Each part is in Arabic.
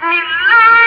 سئلت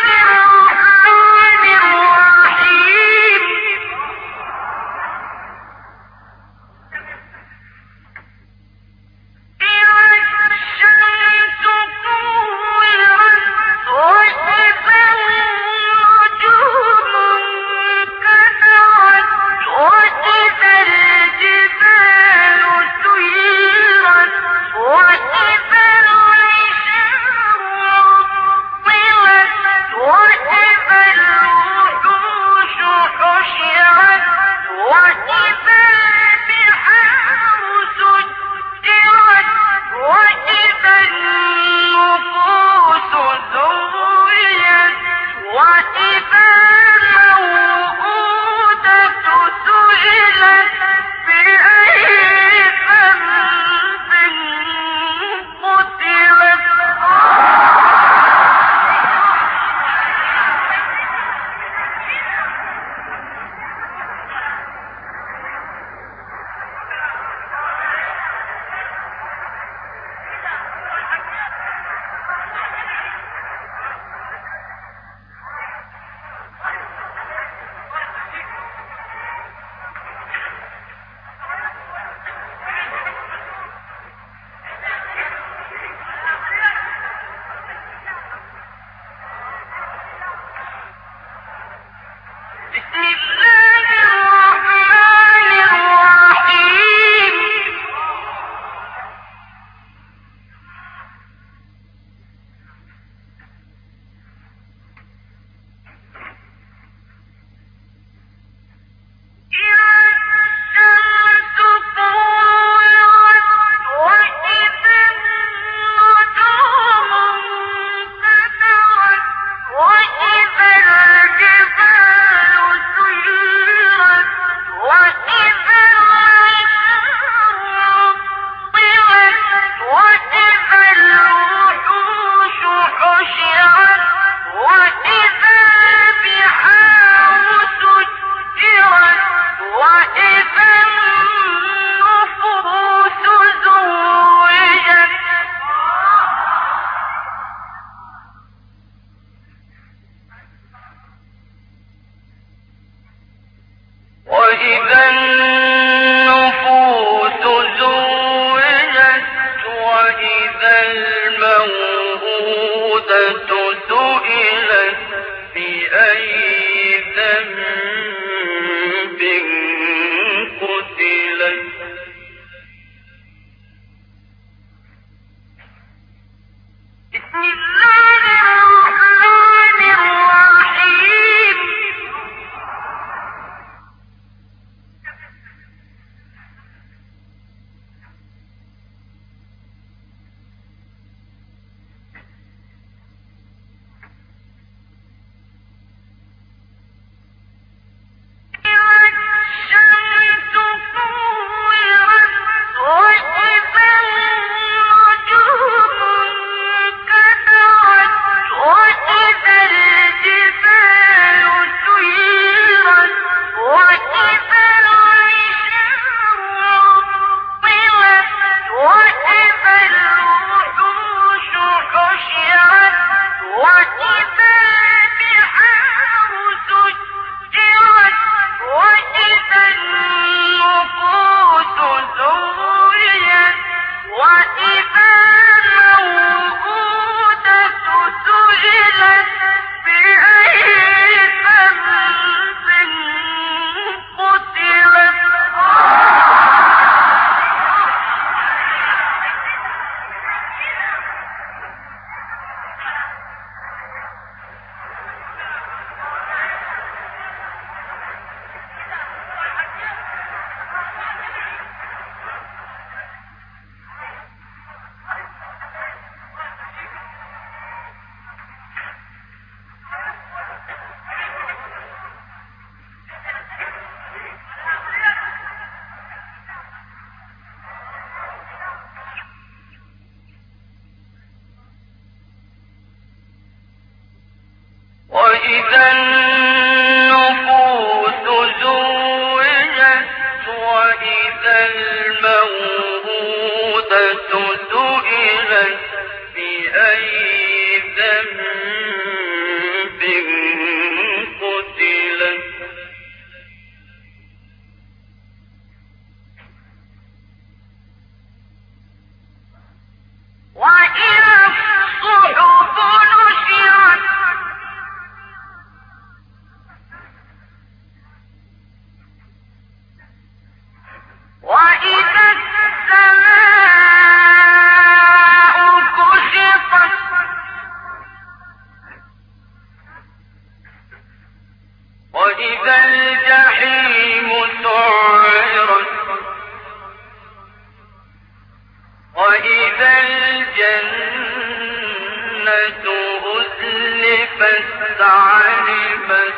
أزلفت علمت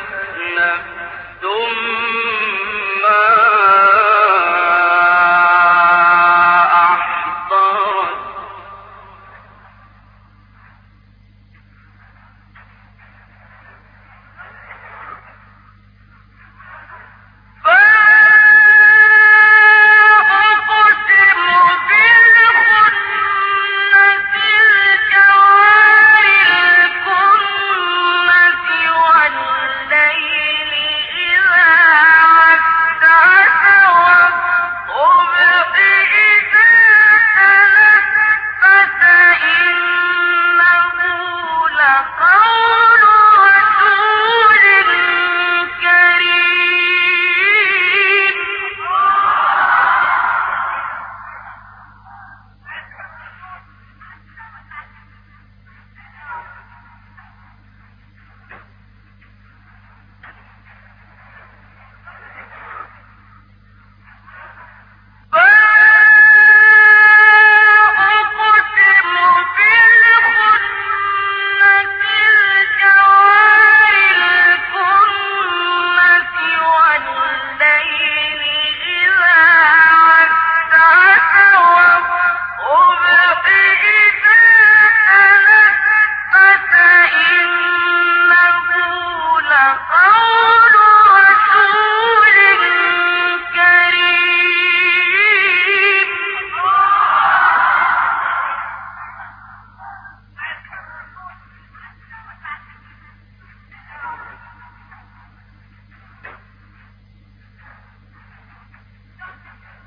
نفس